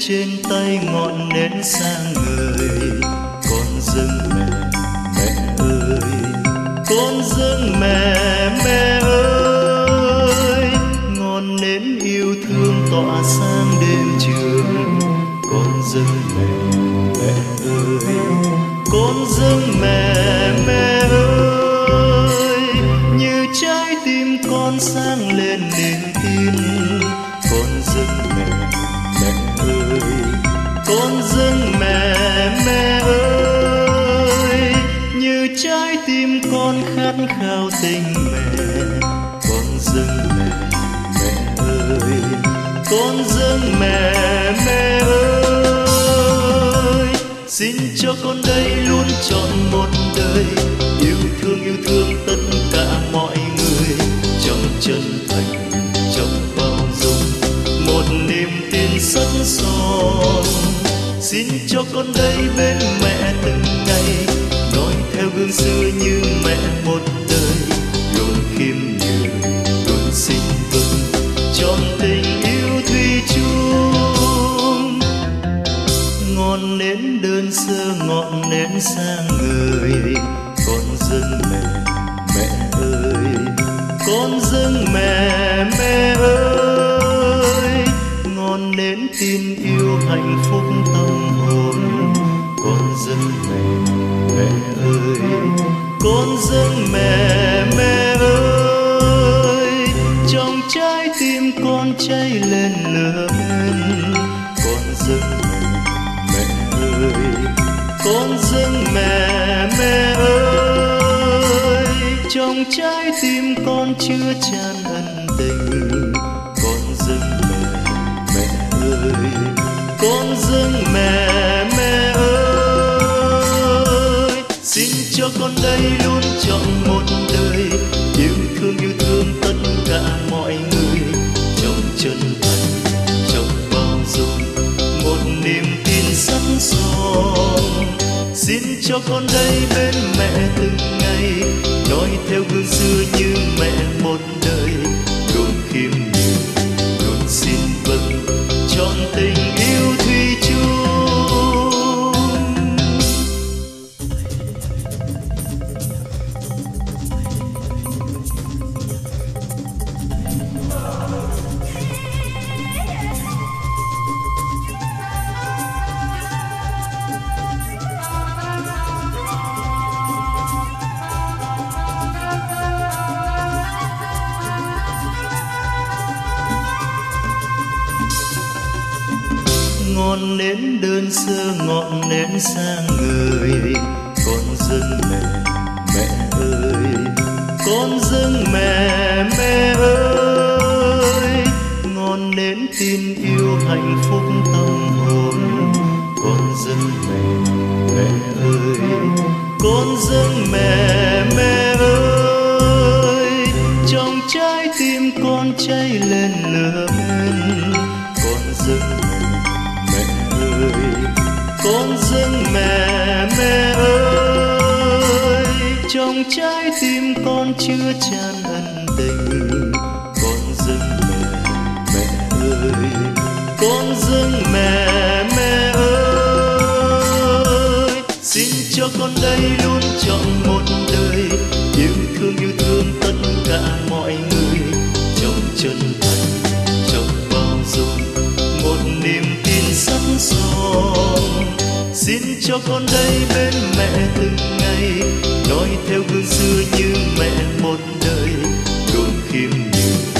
trên tay ngọn nến sang người. Con dâng mẹ mẹ ơi, con dâng mẹ mẹ ơi. Ngọn nến yêu thương tỏa sang đêm trường. Con dâng mẹ mẹ ơi, con dâng mẹ mẹ ơi. Như trái tim con sang lên niềm tin. Con dâng trái tim con khát khao tình mẹ. Con dâng mẹ mẹ ơi. Con dâng mẹ mẹ ơi. Xin cho con đây luôn chọn một đời. Yêu thương yêu thương tất cả mọi người. Trong chân thành, trong bao dung. Một niềm tin sẵn son xin cho con đây bên mẹ từng ngày theo gương xưa như mẹ một đời. Luôn khiêm nhường, luôn xin vâng trọn tình yêu thủy chung. Ngọn nến đơn sơ, ngọn nến sang người. Con dâng mẹ mẹ ơi, con dâng mẹ mẹ ơi. Ngọn nến tin yêu hạnh phúc tâm hồn. Con dâng mẹ mẹ ơi con dâng mẹ mẹ ơi. Trong trái tim con cháy lên lửa bên con dâng mẹ mẹ ơi con dâng mẹ mẹ ơi. Trong trái tim con chưa tràn ân tình. Con đây luôn chọn một đời. Yêu thương như thương tất cả mọi người. Trong chân thành trong bao dung, một niềm tin sẵn son xin cho con đây bên mẹ từng ngày, nói theo gương xưa như mẹ ngọn nến đơn sơ, ngọn nến sang người. Con dâng mẹ mẹ ơi. Con dâng mẹ mẹ ơi. Ngọn nến tin yêu hạnh phúc tâm hồn. Con dâng mẹ mẹ ơi. Con dâng mẹ mẹ ơi. Trong trái tim con cháy lên lửa bên con dâng mẹ người con dâng mẹ mẹ ơi. Trong trái tim con chưa tràn ân tình, con dâng mẹ mẹ ơi. Con dâng mẹ mẹ ơi. Xin cho con đây luôn chọn một đời yêu thương yêu thương tất cho con đây bên mẹ từng ngày. Nói theo gương xưa như mẹ một đời luôn khiêm nhường